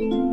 Καλησπέρα,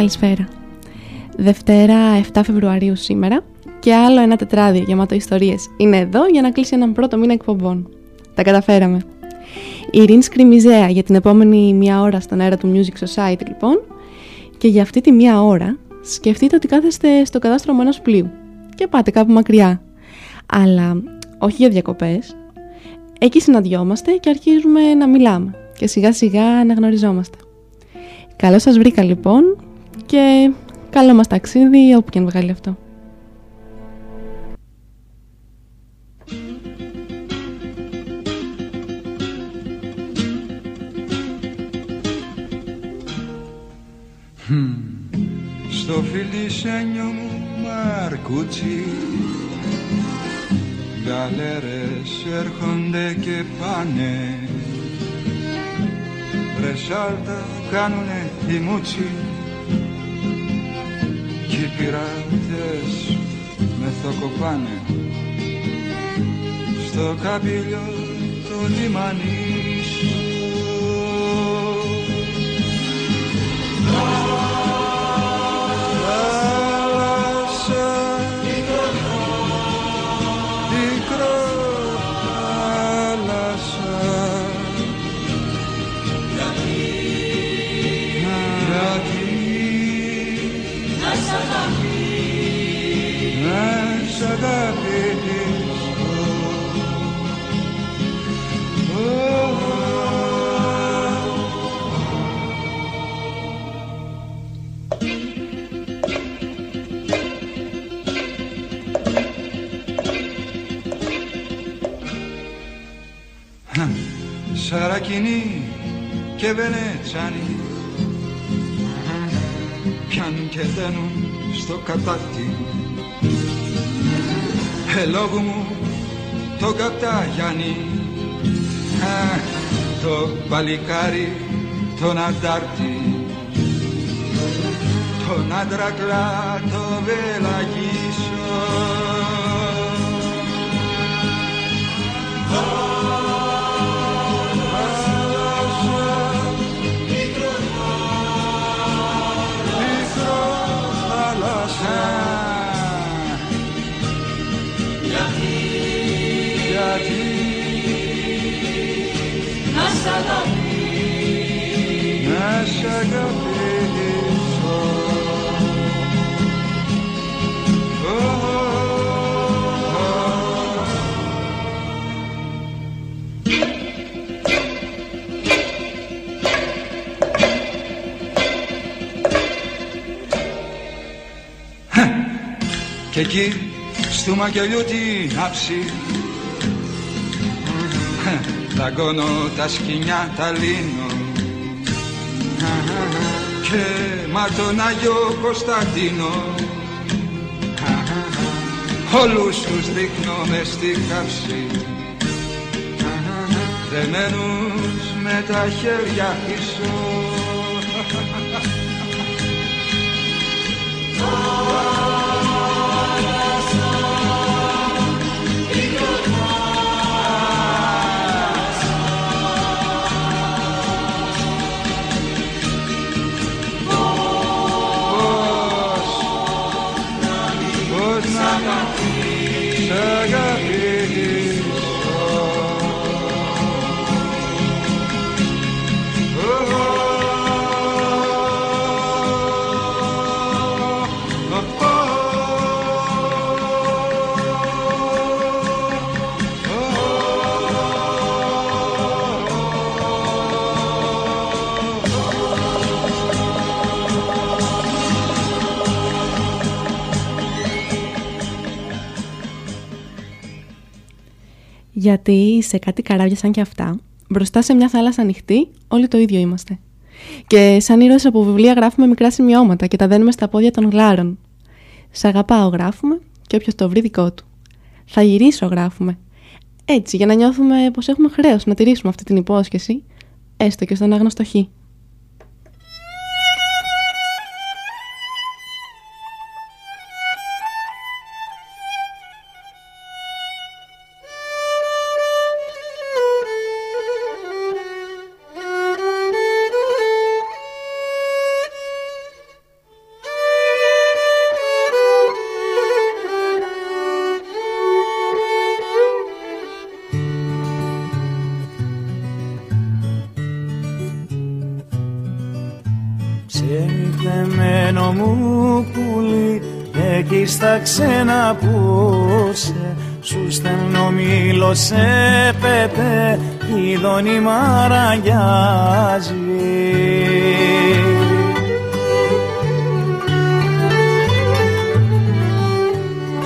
καλησπέρα. Δευτέρα 7 Φεβρουαρίου σήμερα και άλλο ένα τετράδιο γεμάτο ιστορίες είναι εδώ για να κλείσει έναν πρώτο μήνα εκπομπών. Τα καταφέραμε. Η Ειρήνη Σκριμιζέα για την επόμενη μία ώρα στον αέρα του Music Society λοιπόν και για αυτή τη μία ώρα σκεφτείτε ότι κάθεστε στο κατάστρωμα ενός πλοίου και πάτε κάπου μακριά. Αλλά όχι για διακοπές. Εκεί συναντιόμαστε και αρχίζουμε να μιλάμε και σιγά σιγά να γνωριζόμαστε. Καλό σας βρήκα λοιπόν και καλό μας ταξίδι όπου και αν βγάλει αυτό. Στο φιλισένιο μου μαρκούτσι Γαλέρες έρχονται και πάνε Ρε σάλτα κάνουνε οι μούτσι κι οι πειρατές με θοκοπάνε στο καμπύλιο το λιμανί και Βενετσάνη πιάνουν και δένουν στο κατάτι Ελόγου μου το Γιάννη το παλικάρι τον αντάρτη. Τον άντρακλα το βελαγίσο Και εκεί στου μακελιού την άψη Δαγκώνω τα σκοινιά τα λύνω. Και μα τον Άγιο Κωνσταντίνο. Όλους τους δείχνω μες στη καύση. Δεμένους με τα χέρια πίσω Γιατί σε κάτι καράβια σαν και αυτά, μπροστά σε μια θάλασσα ανοιχτή, όλοι το ίδιο είμαστε. Και σαν ήρωες από βιβλία γράφουμε μικρά σημειώματα και τα δένουμε στα πόδια των γλάρων. Σ' αγαπάω γράφουμε και όποιος το βρει δικό του. Θα γυρίσω γράφουμε. Έτσι, για να νιώθουμε πως έχουμε χρέος να τηρήσουμε αυτή την υπόσχεση, έστω και στον άγνωστο χ. Ξένα πούσε Σου στέλνω μήλο σε πέτε Ειδώνει μαραγιάζει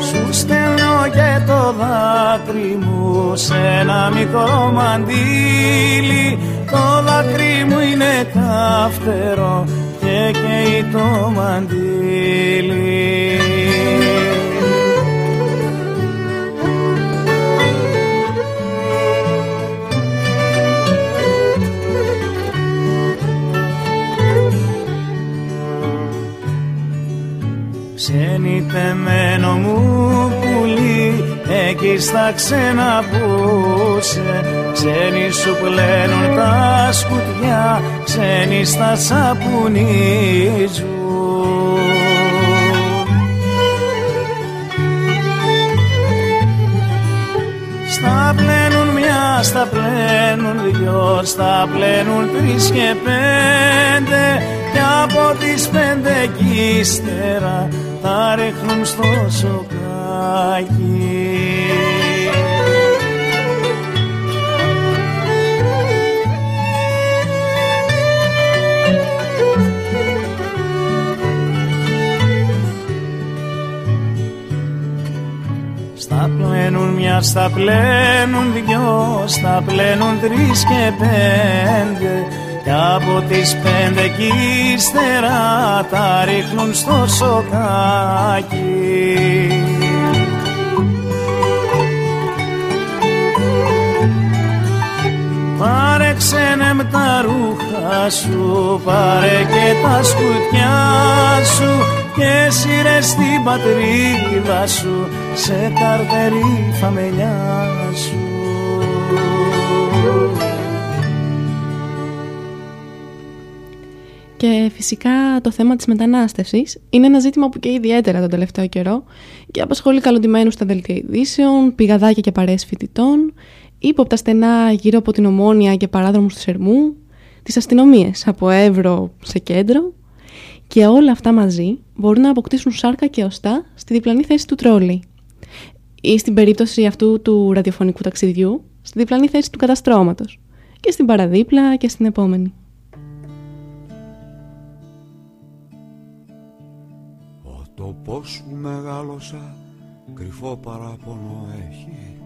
Σου στέλνω και το δάκρυ μου σε ένα μικρό μαντίλι. Το δάκρυ μου είναι καυτερό και καίει το μαντίλι εκεί θα ξαναπούσε Ξένοι σου πλένουν τα σκουτιά Ξένοι στα σαπουνίζουν. Στα πλένουν μια, στα πλένουν δυο Στα πλένουν τρεις και πέντε Και από τις πέντε κι ύστερα Τα ρίχνουν στο σοκάκι. Μια στα πλένουν δυο, στα πλένουν τρεις και πέντε και από τις πέντε κι ύστερα τα ρίχνουν στο σοκάκι. Πάρε ξένε με τα ρούχα σου, πάρε και τα σκουτιά σου και σύρε στην πατρίδα σου σε καρτερή φαμελιά σου. Και φυσικά το θέμα της μετανάστευσης είναι ένα ζήτημα που και ιδιαίτερα τον τελευταίο καιρό και απασχολεί καλοντημένους στα δελτία ειδήσεων, πηγαδάκια και παρέες φοιτητών, ύποπτα στενά γύρω από την Ομόνια και παράδρομους του Σερμού, τις αστυνομίες από Εύρο σε κέντρο και όλα αυτά μαζί μπορούν να αποκτήσουν σάρκα και οστά στη διπλανή θέση του τρόλι. Ή στην περίπτωση αυτού του ραδιοφωνικού ταξιδιού, στη διπλανή θέση του καταστρώματος. Και στην παραδίπλα και στην επόμενη. Ο τοπός που μεγάλωσα κρυφό παράπονο έχει.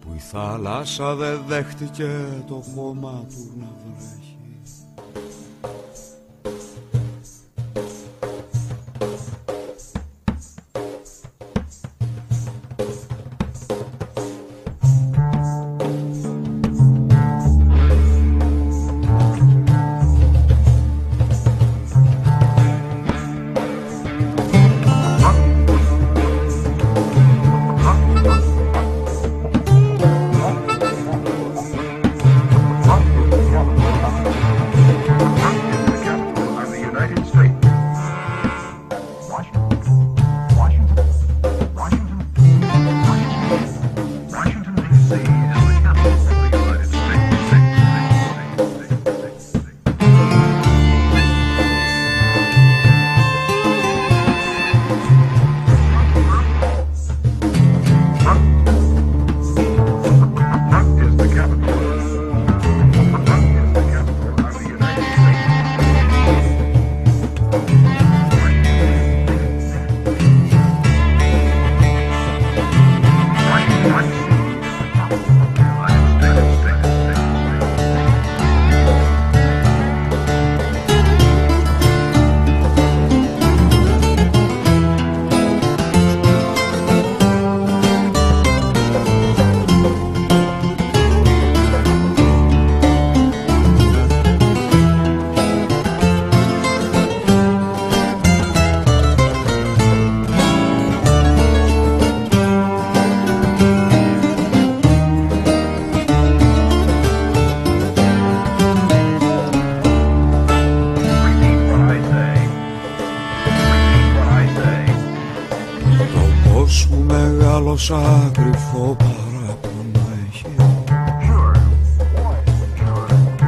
Που η θάλασσα δεν δέχτηκε το χώμα του να βρέχει όσα κρυφό παράπονο έχει.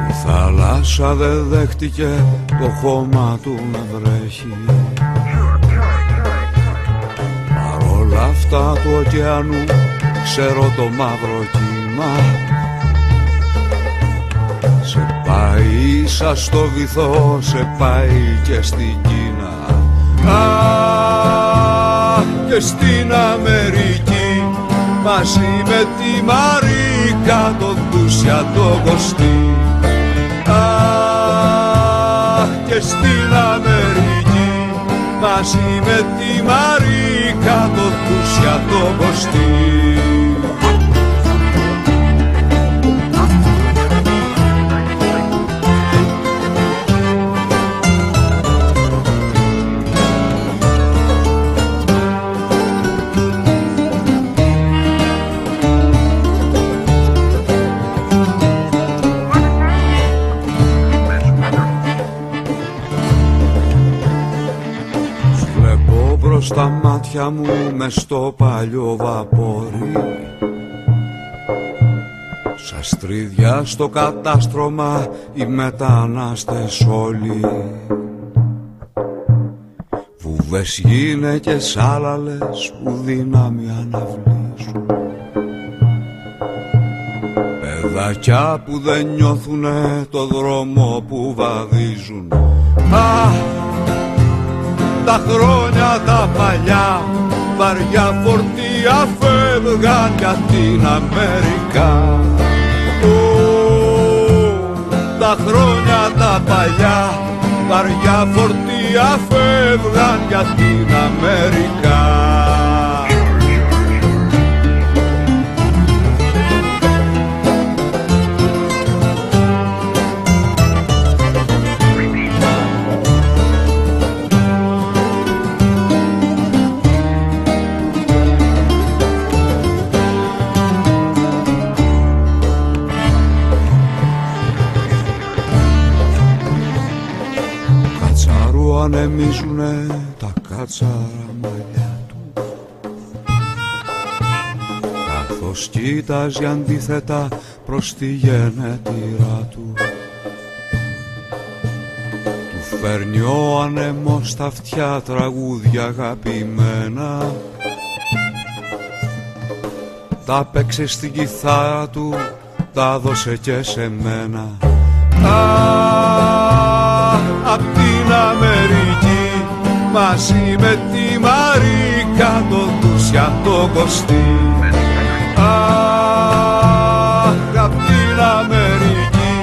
Η θάλασσα δεν δέχτηκε το χώμα του να βρέχει. Παρόλα αυτά του ωκεανού ξέρω το μαύρο κύμα. Σε πάει ίσα στο βυθό, σε πάει και στην Κίνα. Και στην Αμερική μαζί με τη Μαρίκα το Δούσια το Κωστή. Αχ και στην Αμερική μαζί με τη Μαρίκα το Δούσια το Κωστή στα μάτια μου μες στο παλιό βαπόρι. Σα στρίδια στο κατάστρωμα οι μετανάστες όλοι. Βουβές γυναίκες άλλαλες που δύναμη αναβλήσουν. Παιδάκια που δεν νιώθουνε το δρόμο που βαδίζουν. Α, τα χρόνια τα παλιά. Βαριά φορτία φεύγαν για την Αμερικά. Τα χρόνια τα παλιά. Βαριά φορτία φεύγαν για την Αμερικά ανεμίζουνε τα κάτσαρα μαλλιά τους. Καθώς κοίταζε αντίθετα προς τη γενέτειρά του. Του φέρνει ο ανεμός στα αυτιά τραγούδια αγαπημένα. Τα παίξε στην κιθάρα του τα δώσε και σε μένα απ' την Αμερική μαζί με τη Μαρίκα το Δούσια το Κωστή. Αχ, απ' την Αμερική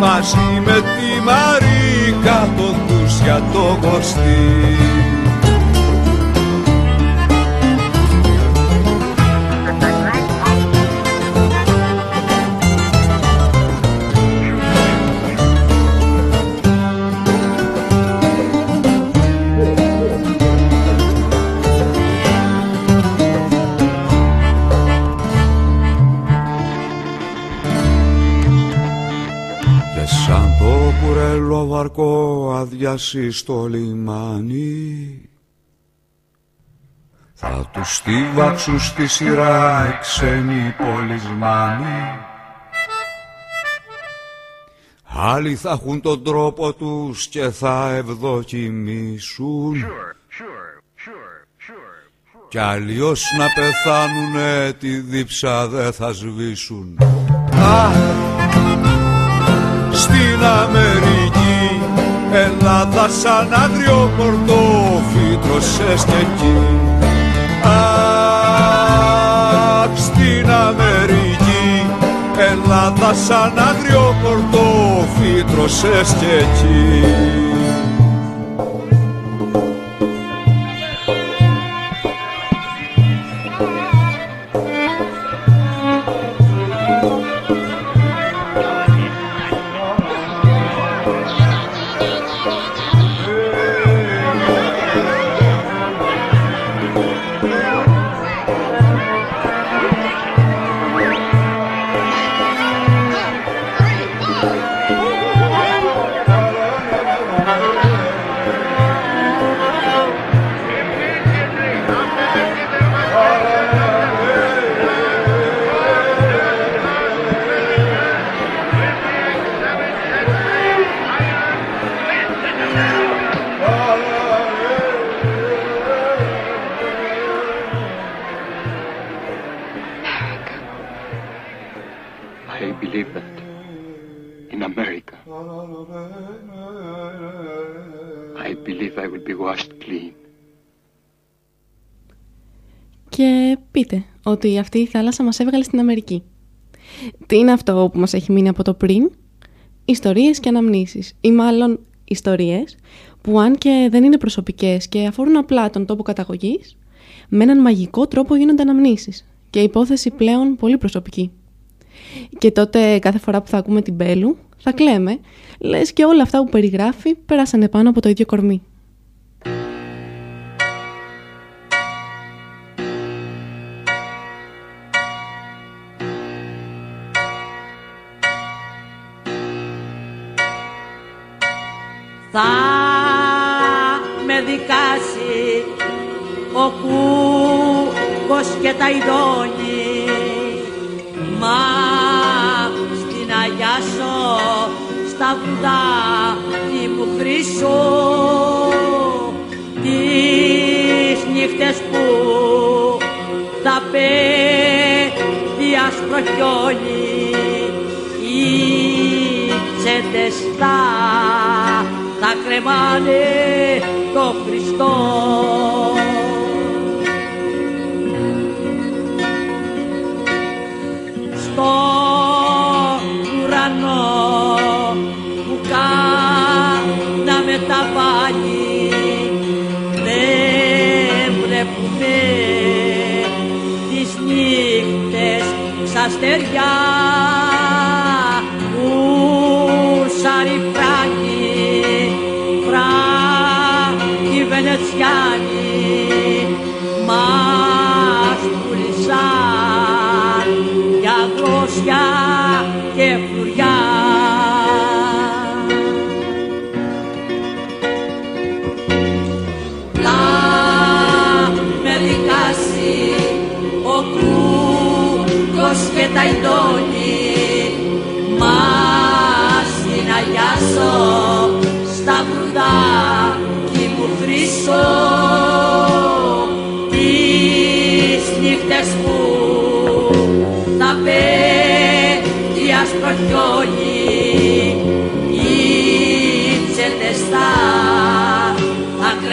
μαζί με τη Μαρίκα το Δούσια το Κωστή βαρκό αδειάσει στο λιμάνι. Θα τους στίβαξουν στη σειρά οι ξένοι πολισμάνοι Άλλοι θα έχουν τον τρόπο τους και θα ευδοκιμήσουν. Κι αλλιώς να πεθάνουνε τη δίψα δεν θα σβήσουν. Στην Αμερική Ελλάδα σαν άγριο πορτό φύτρωσες και εκεί. Αχ, στην Αμερική Ελλάδα σαν άγριο πορτό φύτρωσες και ότι αυτή η θάλασσα μας έβγαλε στην Αμερική. Τι είναι αυτό που μας έχει μείνει από το πριν; Ιστορίες και αναμνήσεις ή μάλλον ιστορίες που αν και δεν είναι προσωπικές και αφορούν απλά τον τόπο καταγωγής, με έναν μαγικό τρόπο γίνονται αναμνήσεις και υπόθεση πλέον πολύ προσωπική. Και τότε κάθε φορά που θα ακούμε την Μπέλου θα κλαίμε, λες και όλα αυτά που περιγράφει πέρασαν πάνω από το ίδιο κορμί. Θα με δικάσει ο κούκος και τα ειδώνει. Μα στην Αγιάσο στα βουδά τι μου χρυσό τις νύχτες που θα πέφτει άσπρο χιόνι οι τσέντες θα, θα κρεμάνε το Χριστό. Στο ουρανό που κάναμε τα βάλει δεν βλέπουμε τις νύχτες σαν στεριά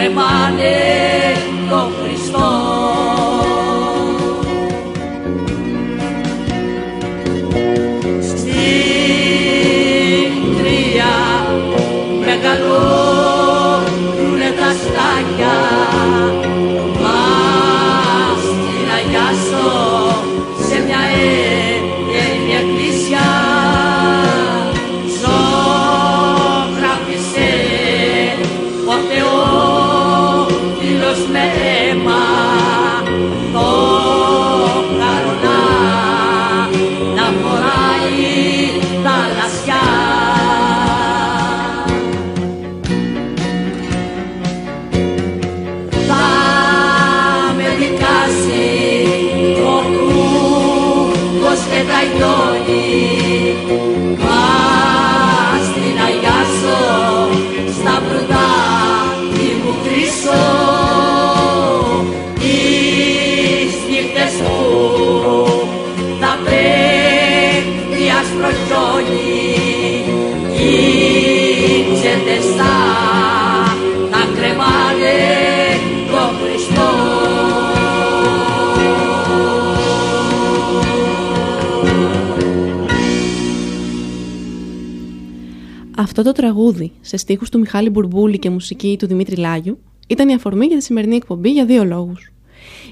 κρεμάνε τον Χριστό. Στην τρία μεγαλώνουνε Αυτό το τραγούδι, σε στίχους του Μιχάλη Μπουρμπούλη και μουσική του Δημήτρη Λάγιου, ήταν η αφορμή για τη σημερινή εκπομπή για δύο λόγους.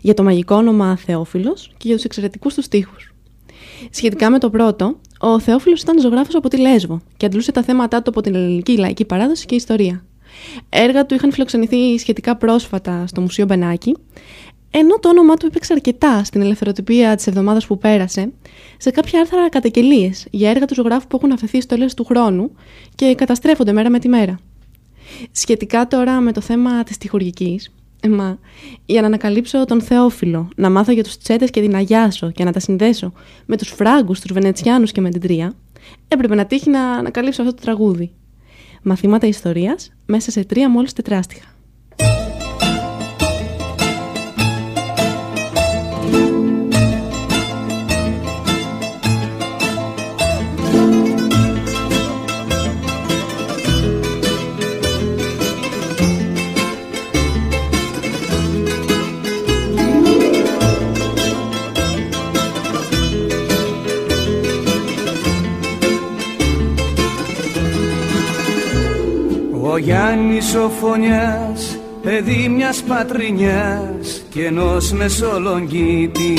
Για το μαγικό όνομα Θεόφιλος και για τους εξαιρετικούς τους στίχους. Σχετικά με το πρώτο, ο Θεόφιλος ήταν ζωγράφος από τη Λέσβο και αντλούσε τα θέματα του από την ελληνική λαϊκή παράδοση και ιστορία. Έργα του είχαν φιλοξενηθεί σχετικά πρόσφατα στο Μουσείο Μπενάκη, ενώ το όνομά του έπαιξε αρκετά στην ελευθεροτυπία της εβδομάδας που πέρασε, σε κάποια άρθρα καταγγελίες για έργα του ζωγράφου που έχουν αφαιθεί στο τέλος του χρόνου και καταστρέφονται μέρα με τη μέρα. Σχετικά τώρα με το θέμα της τυχουργικής, μα για να ανακαλύψω τον Θεόφιλο, να μάθω για τους Τσέτες και την Αγιάσο και να τα συνδέσω με τους Φράγκους, τους Βενετσιάνους και με την Τρία, έπρεπε να τύχει να ανακαλύψω αυτό το τραγούδι. Μαθήματα ιστορίας μέσα σε τρία μόλις τετράστιχα. Ο Γιάννης ο Φωνιάς, παιδί μιας πατρινιάς και ενός μεσολογγίτη.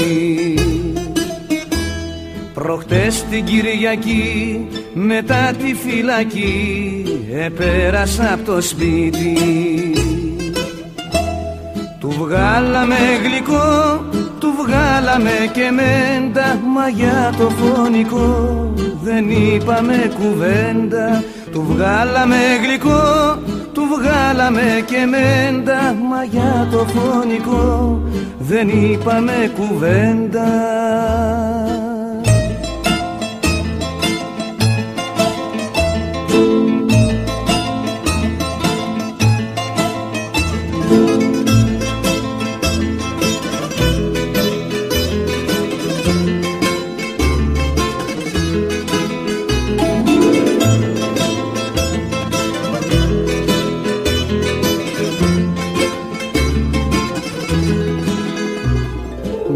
Προχτές την Κυριακή μετά τη φυλακή επέρασα από το σπίτι. Του βγάλαμε γλυκό, του βγάλαμε και μέντα Μα για το φωνικό. Δεν είπαμε κουβέντα Του βγάλαμε γλυκό, του βγάλαμε και μέντα Μα για το φωνικό. Δεν είπαμε κουβέντα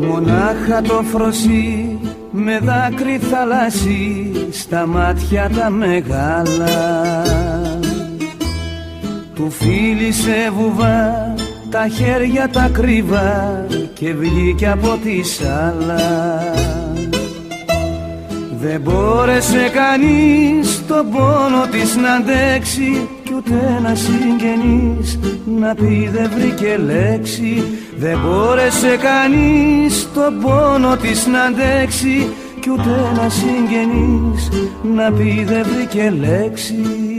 Μονάχα το φροσί με δάκρυ θαλάσσι στα μάτια τα μεγάλα. Του φίλησε βουβά τα χέρια τα κρύβα και βγήκε από τη σάλα. Δεν μπόρεσε κανείς τον πόνο της να αντέξει κι ούτε ένα συγγενής να πει δεν βρήκε λέξη δεν μπόρεσε κανείς τον πόνο της να αντέξει κι ούτε ένα συγγενής να πει δεν βρήκε λέξη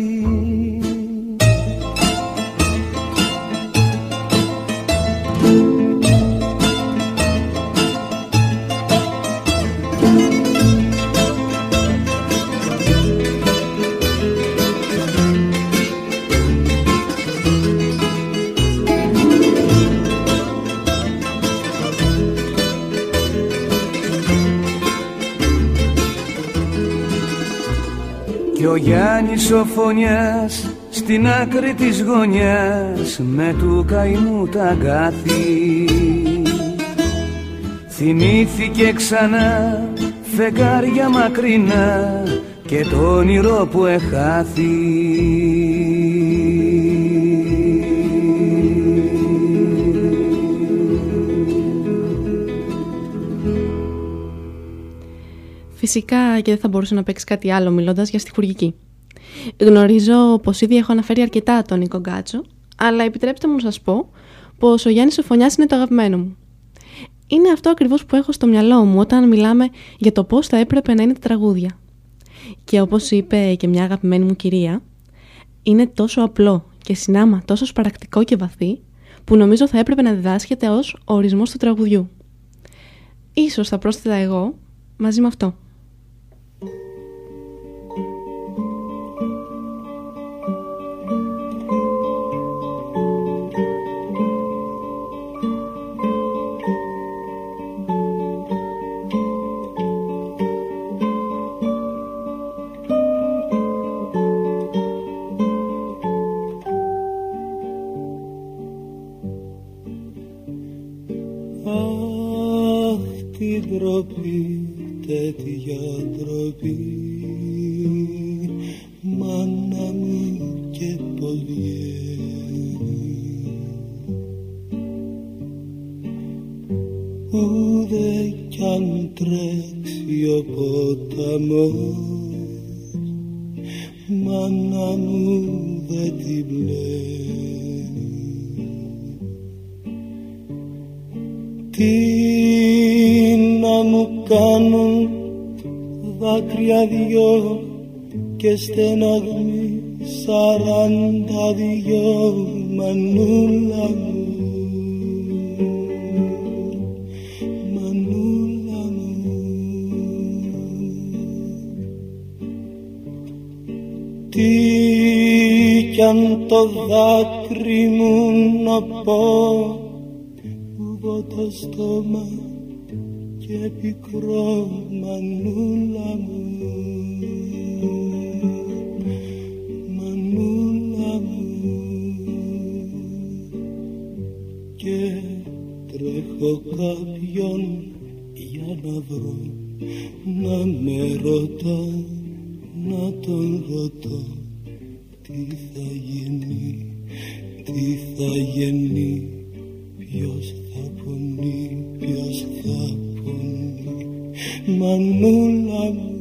Γιάννης ο Φωνιάς στην άκρη της γωνιάς με του καημού τα αγκάθι. Θυμήθηκε ξανά φεγγάρια μακρινά και το όνειρο που εχάθη Φυσικά και δεν θα μπορούσε να παίξει κάτι άλλο μιλώντας για στιχουργική. Γνωρίζω πως ήδη έχω αναφέρει αρκετά τον Νίκο Γκάτσο, αλλά επιτρέψτε μου να σας πω πως ο Γιάννης Σοφωνιάς είναι το αγαπημένο μου. Είναι αυτό ακριβώς που έχω στο μυαλό μου όταν μιλάμε για το πώς θα έπρεπε να είναι τα τραγούδια. Και όπως είπε και μια αγαπημένη μου κυρία, είναι τόσο απλό και συνάμα τόσο σπαρακτικό και βαθύ, που νομίζω θα έπρεπε να διδάσκεται ως ορισμός του τραγουδιού. Ίσως θα πρόσθετα εγώ μαζί με αυτό. be και πικρό μανούλα μου κάποιον για να βρω να με ρωτά να τον ρωτώ τι θα γίνει, τι θα γίνει ποιος θα πονεί, ποιος θα πονεί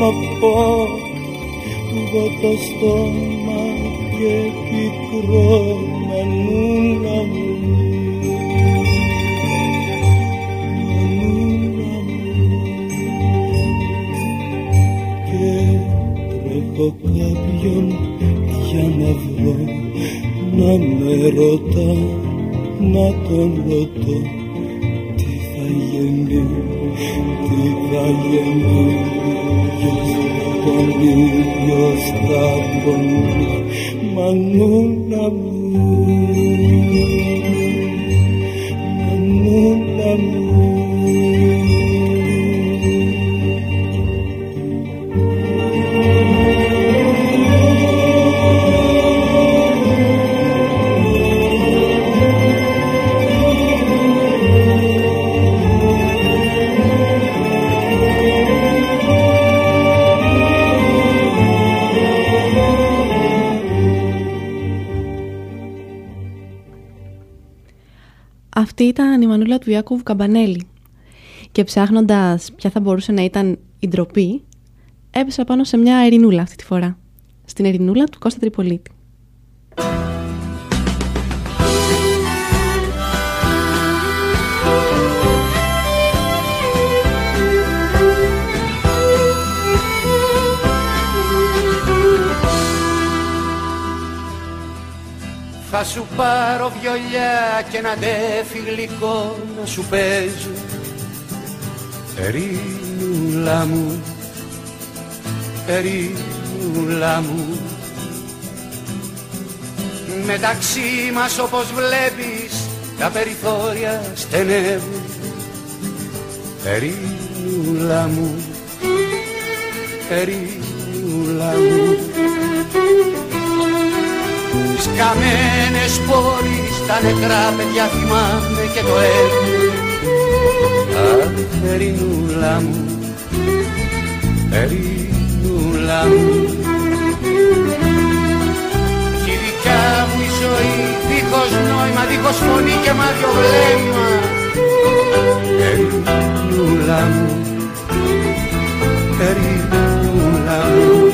μου νοπό το στόμα και πικρό μανούλα μου. Έχω κάποιον για να βρω να με ρωτά, να τον ρωτώ τι θα γίνει, τι θα γίνει ποιος τον ίδιο σταυρώνει Αυτή ήταν η μανούλα του Ιάκωβου Καμπανέλη. Και ψάχνοντας ποια θα μπορούσε να ήταν η ντροπή, έπεσα πάνω σε μια ερηνούλα αυτή τη φορά. Στην ερηνούλα του Κώστα Τριπολίτη. Θα σου πάρω βιολιά και ένα ντέφι γλυκό να σου παίζω. Ερήνουλα μου, ερήνουλα μου. Μεταξύ μας όπως βλέπεις τα περιθώρια στενεύουν. Ερήνουλα μου, ερήνουλα μου καμένες πόλεις τα νεκρά παιδιά θυμάμαι και το έχω Αχ, Ερηνούλα μου, Ερηνούλα μου. Κι η δικιά μου η ζωή δίχως νόημα, δίχως φωνή και μάτιο βλέμμα. Ερηνούλα μου, Ερηνούλα μου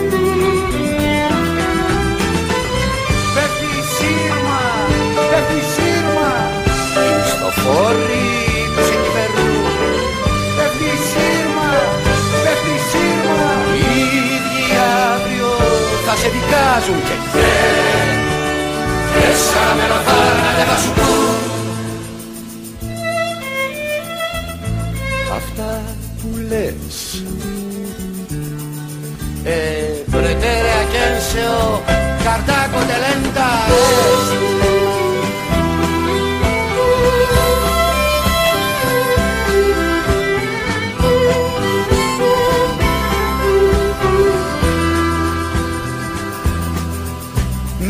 θα σε δικάζουν και δεν Μέσα με δεν θα σου πούν Αυτά που λες Eh, pretere a quien se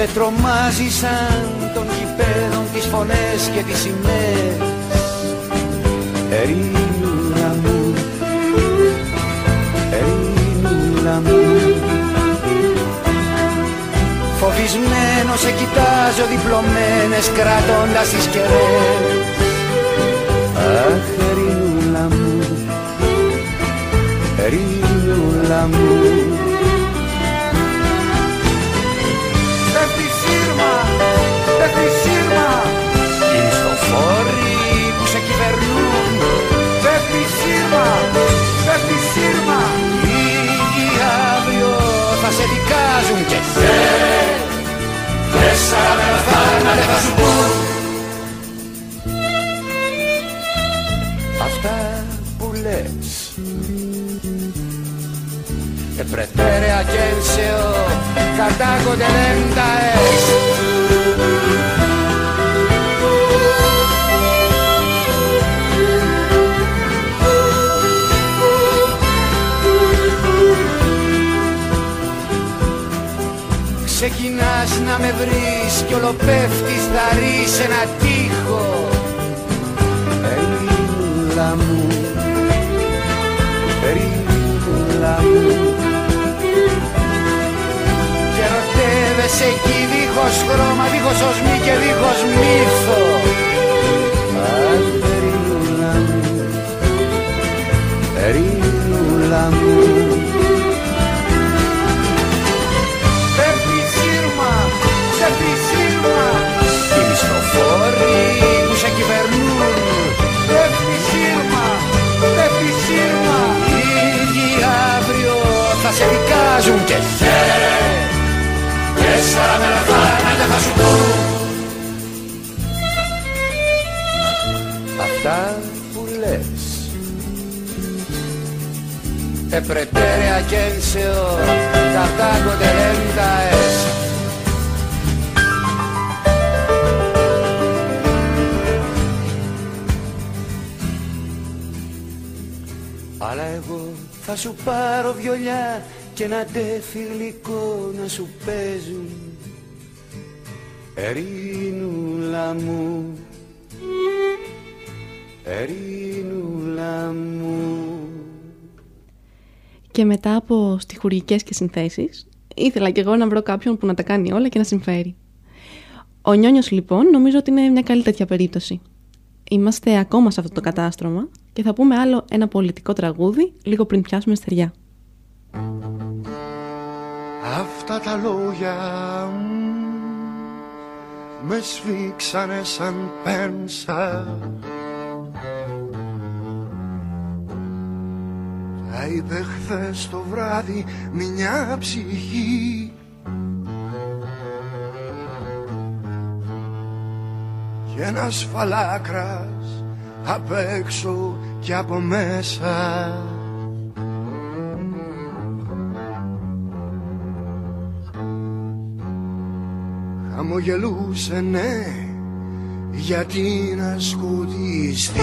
Με τρομάζει σαν των γηπέδων τις φωνές και τις σημαίες. Ερήνουλα μου, ερήνουλα μου. Φοβισμένος σε κοιτάζω διπλωμένες κρατώντας τις κεραίες θα σου πάρω βιολιά και ένα τεφιλικό να σου παίζουν Ερήνουλα μου, ερήνουλα μου Και μετά από στιχουργικές και συνθέσεις, ήθελα κι εγώ να βρω κάποιον που να τα κάνει όλα και να συμφέρει. Ο Νιόνιος λοιπόν νομίζω ότι είναι μια καλή τέτοια περίπτωση. Είμαστε ακόμα σε αυτό το κατάστρωμα και θα πούμε άλλο ένα πολιτικό τραγούδι λίγο πριν πιάσουμε στεριά. Αυτά τα λόγια μου με σφίξανε σαν πένσα Τα είπε χθες το βράδυ μια ψυχή και ένας φαλάκρας απ' έξω και από μέσα. Χαμογελούσε ναι γιατί να σκουτιστεί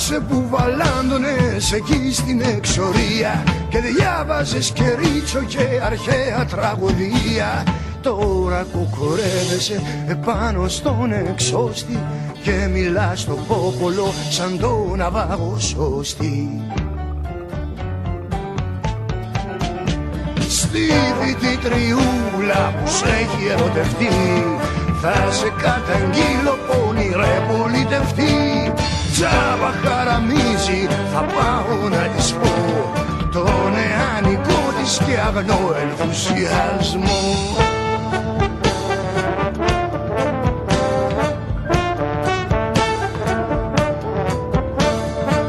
Θυμάσαι που βαλάντωνες εκεί στην εξορία Και διάβαζες και ρίτσο και αρχαία τραγωδία. Τώρα κοκορεύεσαι επάνω στον εξώστη Και μιλάς στο πόπολο σαν το ναυάγο σώστη. Στη τριούλα που σε έχει ερωτευτεί Θα σε καταγγείλω πονηρέ πολιτευτή Τζάβα χαραμίζει θα πάω να της πω Το νεανικό της και αγνό ενθουσιασμό.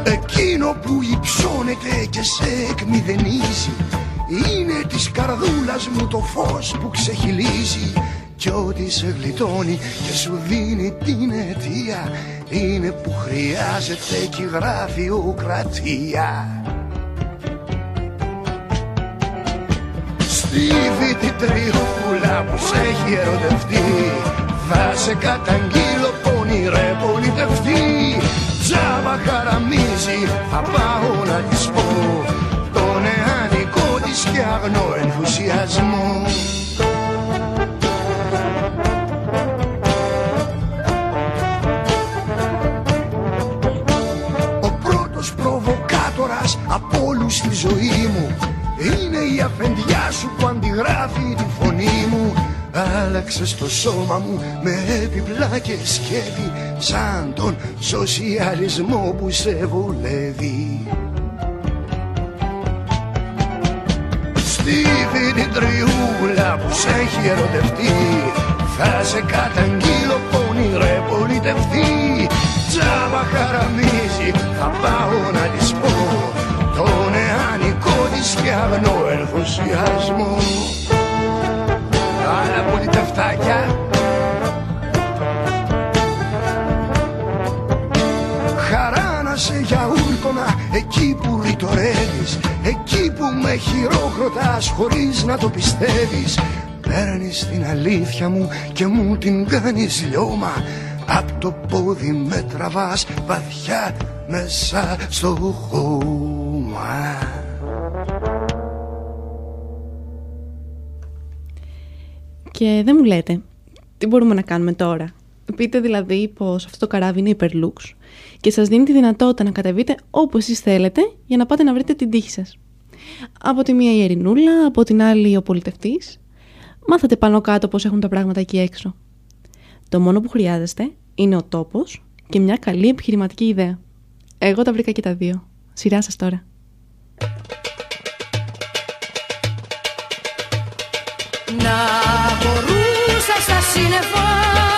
Εκείνο που υψώνεται και σε εκμηδενίζει Είναι της καρδούλας μου το φως που ξεχυλίζει. Κι ό,τι σε γλιτώνει και σου δίνει την αιτία Είναι που χρειάζεται και γραφειοκρατία Στίβη την τριούλα που σε έχει ερωτευτεί. Θα σε καταγγείλω πονηρέ πολιτευτή Τζάμπα χαραμίζει θα πάω να της πω. Το νεανικό της και αγνό ενθουσιασμό στη ζωή μου Είναι η αφεντιά σου που αντιγράφει τη φωνή μου. Άλλαξε το σώμα μου με επιπλά και σκέπη Σαν τον σοσιαλισμό που σε βολεύει Στίβη την τριούλα που σε έχει ερωτευτεί Θα σε καταγγείλω πονηρέ πολιτευτή. Τζάμπα χαραμίζει θα πάω να της πω. Το σκάβνο ενθουσιασμό. Αλλά πολύ τα φτάκια. Χαρά να σε γιαούρκωνα εκεί που ρητορεύεις Εκεί που με χειρόχροτας χωρίς να το πιστεύεις. Παίρνεις την αλήθεια μου και μου την κάνεις λιώμα. Απ' το πόδι με τραβάς βαθιά μέσα στο χώμα. Και δεν μου λέτε, τι μπορούμε να κάνουμε τώρα; Πείτε δηλαδή πως αυτό το καράβι είναι υπερλούξ και σας δίνει τη δυνατότητα να κατεβείτε όπου εσείς θέλετε για να πάτε να βρείτε την τύχη σας. Από τη μία η Ερηνούλα, από την άλλη ο πολιτευτής. Μάθατε πάνω κάτω πώς έχουν τα πράγματα εκεί έξω. Το μόνο που χρειάζεστε είναι ο τόπος και μια καλή επιχειρηματική ιδέα. Εγώ τα βρήκα και τα δύο. Σειρά σας τώρα. Να μπορούσα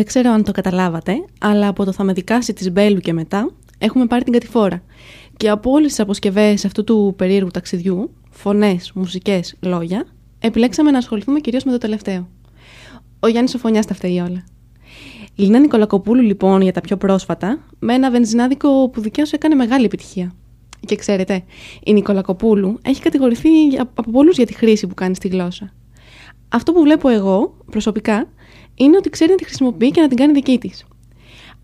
Δεν ξέρω αν το καταλάβατε, αλλά από το θα με δικάσει της Μπέλου και μετά έχουμε πάρει την κατηφόρα. Και από όλες τις αποσκευές αυτού του περίεργου ταξιδιού, φωνές, μουσικές, λόγια, επιλέξαμε να ασχοληθούμε κυρίως με το τελευταίο. Ο Γιάννης Σοφωνιάς τα φταίει όλα. Η Λίνα Νικολακοπούλου λοιπόν για τα πιο πρόσφατα, με ένα βενζινάδικο που δικαίως έκανε μεγάλη επιτυχία. Και ξέρετε, η Νικολακοπούλου έχει κατηγορηθεί από πολλούς για τη χρήση που κάνει στη γλώσσα. Αυτό που βλέπω εγώ προσωπικά είναι ότι ξέρει να τη χρησιμοποιεί και να την κάνει δική της.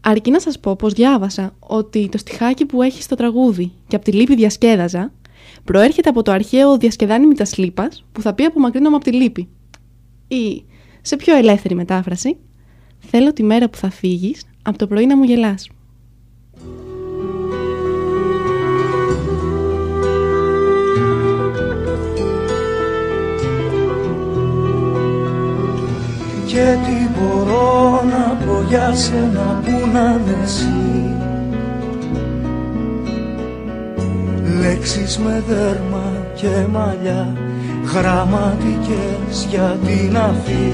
Αρκεί να σας πω πως διάβασα ότι το στιχάκι που έχει στο τραγούδι και από τη λύπη διασκέδαζα προέρχεται από το αρχαίο διασκεδάνι τα λύπα που θα πει απομακρύνομαι από τη λύπη. Ή, σε πιο ελεύθερη μετάφραση, θέλω τη μέρα που θα φύγεις από το πρωί να μου γελάς. Και τι μπορώ να πω για σένα που να είναι εσύ. Λέξεις με δέρμα και μαλλιά γραμματικές για την αφή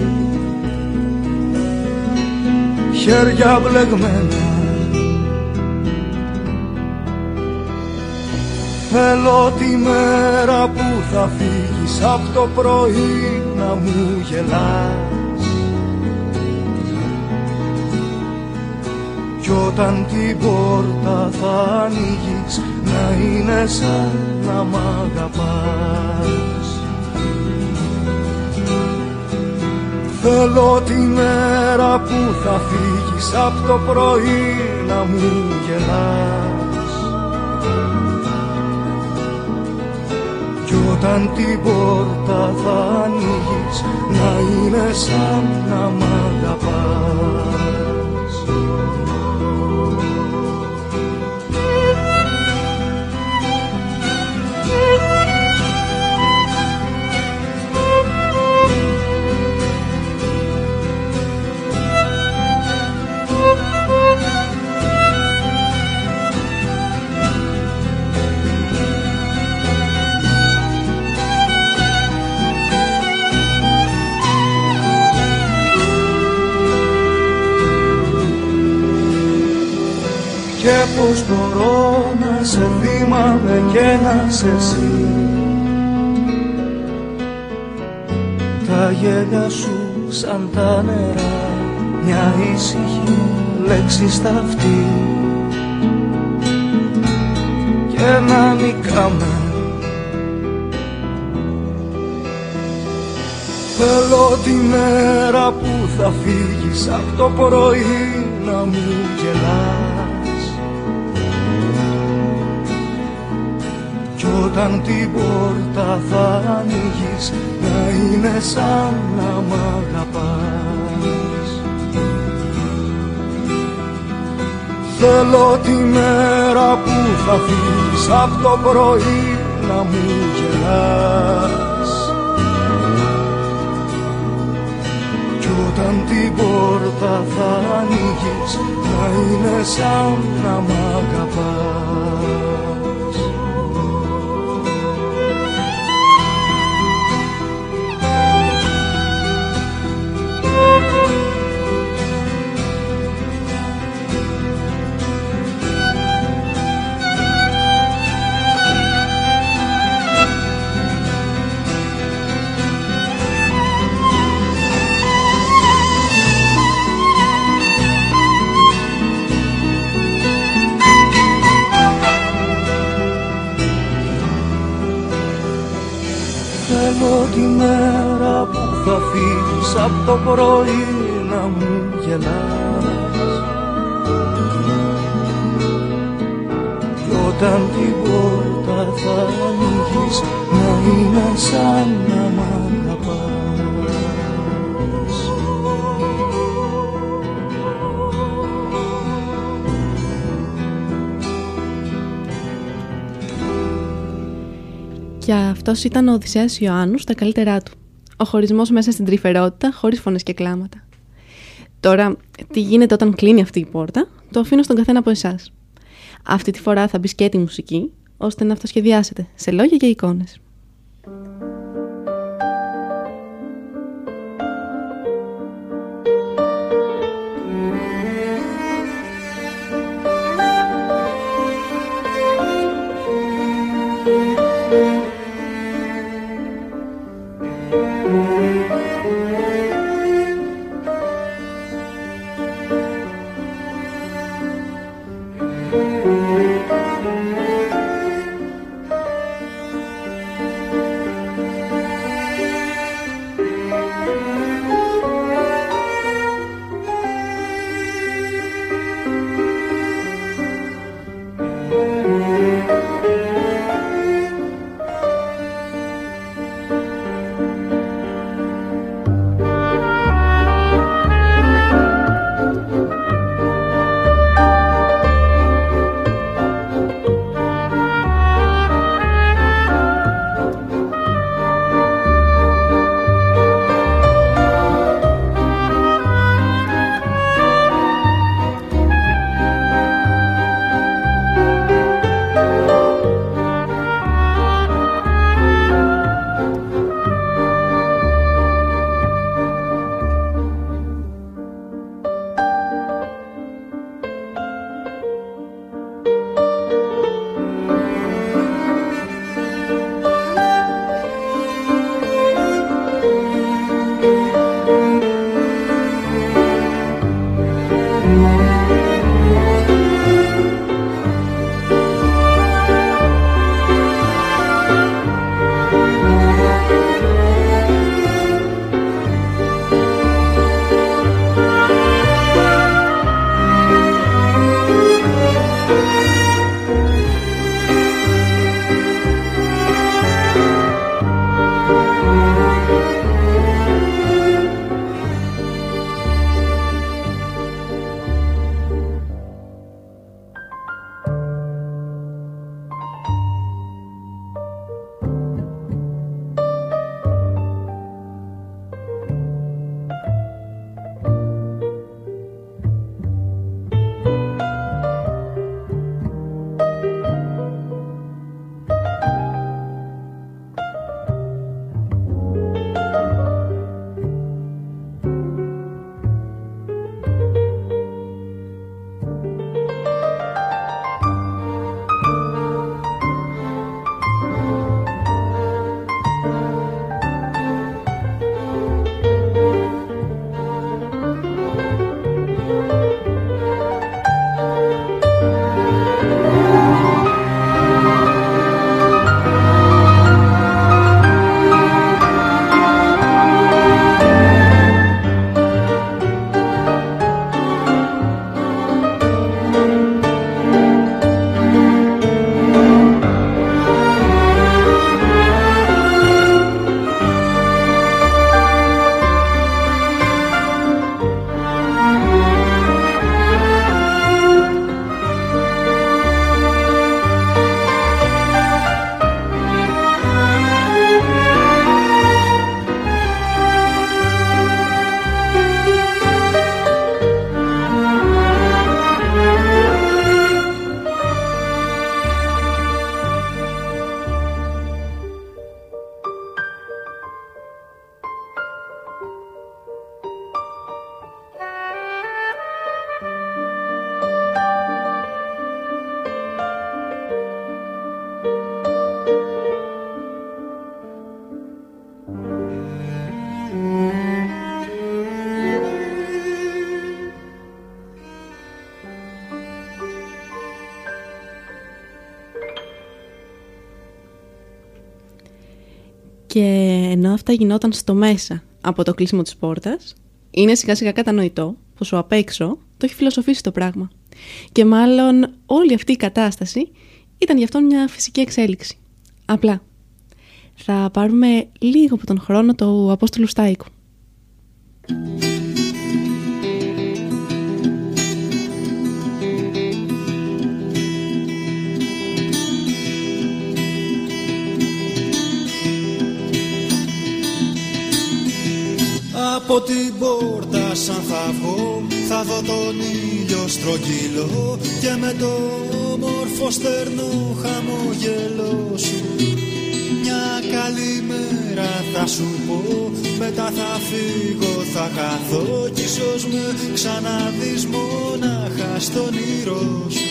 χέρια μπλεγμένα. Θέλω τη μέρα που θα φύγεις από το πρωί να μου γελάς Κι όταν την πόρτα θα ανοίγεις να είναι σαν να μ' αγαπάς. Θέλω τη μέρα που θα φύγεις από το πρωί να μου γελάς. Κι όταν την πόρτα θα ανοίγεις να είναι σαν να μ' αγαπάς πως μπορώ να σε θυμάμαι και να σε εσύ Τα γέλια σου σαν τα νερά Μια ήσυχη λέξη στα αυτή Και να νικάμε. Θέλω τη μέρα που θα φύγεις από το πρωί να μου γελάς όταν την πόρτα θα ανοίγεις να είναι σαν να μ' αγαπάς. Θέλω τη μέρα που θα φύγεις από το πρωί να μου γελάς. Κι όταν την πόρτα θα ανοίγεις να είναι σαν να μ' αγαπάς Θέλω τη μέρα που θα φύγεις από το πρωί να μου γελάς. Κι όταν την πόρτα θα ανοίγεις να είναι σαν να μ' Και αυτός ήταν ο Οδυσσέας Ιωάννους στα καλύτερά του. Ο χωρισμός μέσα στην τρυφερότητα, χωρίς φωνε και κλάματα. Τώρα, τι γίνεται όταν κλείνει αυτή η πόρτα, το αφήνω στον καθένα από εσάς. Αυτή τη φορά θα μπει τη μουσική, ώστε να αυτοσχεδιάσετε σε λόγια και εικόνες. αυτά γινόταν στο μέσα από το κλείσιμο της πόρτας, είναι σιγά σιγά κατανοητό πως ο απ' έξω το έχει φιλοσοφήσει το πράγμα. Και μάλλον όλη αυτή η κατάσταση ήταν γι' αυτό μια φυσική εξέλιξη. Απλά. Θα πάρουμε λίγο από τον χρόνο του Απόστολου Στάικου. Από την πόρτα σαν θα βγω Θα δω τον ήλιο στρογγυλό Και με το όμορφο στερνό χαμογελό σου. Μια καλή μέρα θα σου πω Μετά θα φύγω θα χαθώ Κι ίσως με ξαναδείς μόναχα στον ήρω σου.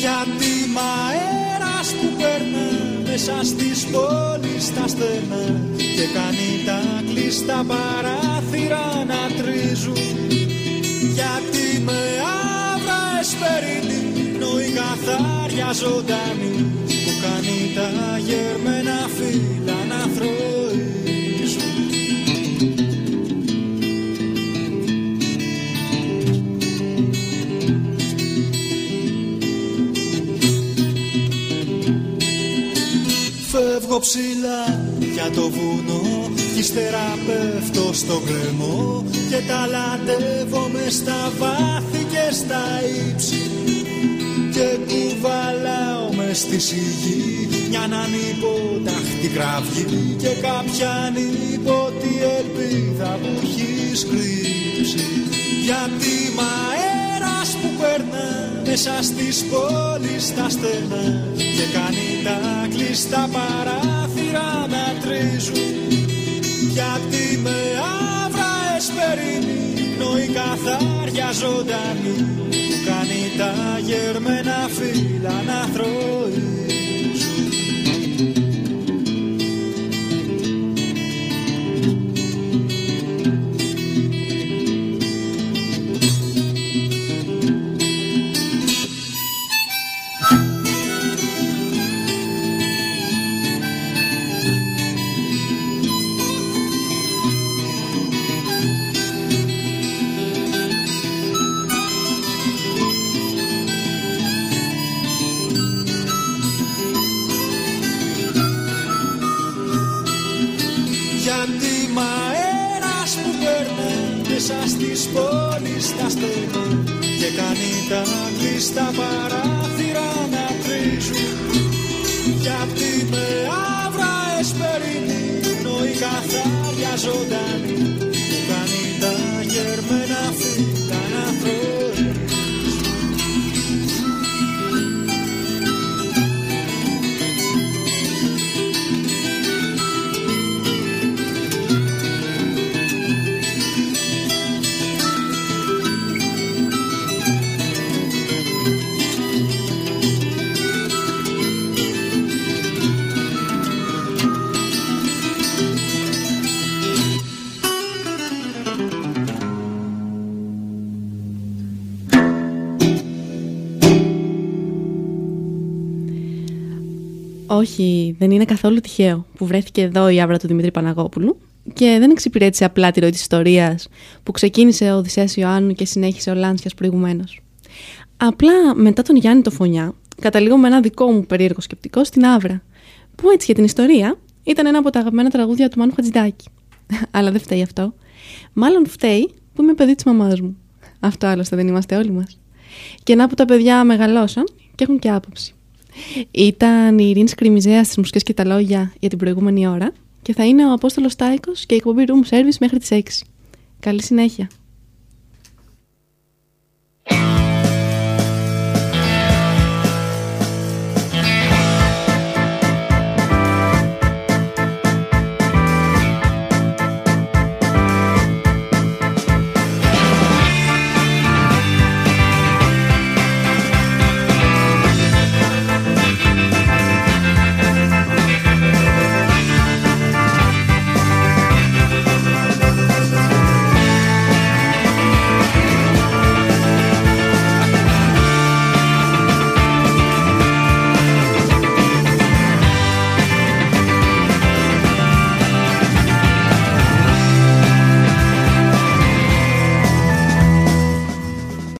Γιατί μ' αέρας που περνάς μέσα στις πόλεις τα στενά και κάνει τα κλειστά παράθυρα να τρίζουν. Γιατί με άβρα εσπερινή η καθάρια ζωντανή που κάνει τα γερμένα φύλλα να θροίζουν Φεύγω ψηλά για το βουνό. Κι ύστερα πέφτω στο γκρεμό και τα με στα βάθη και στα ύψη. Και κουβαλάω μες στη σιγή μια ανυποταχτή κραυγή. Και κάποια ανίποτη ελπίδα που έχει κρύψει γιατί μ' αέρας που περνά μέσα στις πόλεις τα στενά και κάνει τα κλειστά παράθυρα να τρίζουν. Γιατί με άβρα εσπερινή πνοή καθάρια ζωντανή που κάνει τα γερμένα φύλλα να θροίζουν κάνει τα κλειστά παράθυρα να τρίζουν. Γιατί με άβρα εσπερινή η καθάρια ζωντανή Όχι, δεν είναι καθόλου τυχαίο που βρέθηκε εδώ η άβρα του Δημήτρη Παναγόπουλου και δεν εξυπηρέτησε απλά τη ροή της ιστορίας που ξεκίνησε ο Οδυσσέας Ιωάννου και συνέχισε ο Λάνσιας προηγουμένως. Απλά μετά τον Γιάννη το Φωνιά, καταλήγω με ένα δικό μου περίεργο σκεπτικό στην άβρα, που έτσι για την ιστορία ήταν ένα από τα αγαπημένα τραγούδια του Μάνου Χατζηδάκη. Αλλά δεν φταίει αυτό. Μάλλον φταίει που είμαι παιδί της μαμάς μου. Αυτό άλλωστε δεν είμαστε όλοι μας. Και να που τα παιδιά μεγαλώσαν και έχουν και άποψη. Ήταν η Ειρήνης Κρυμιζέας στις μουσικές και τα λόγια για την προηγούμενη ώρα και θα είναι ο Απόστολος Τάικο και η εκπομπή Room Service μέχρι τις 6. Καλή συνέχεια.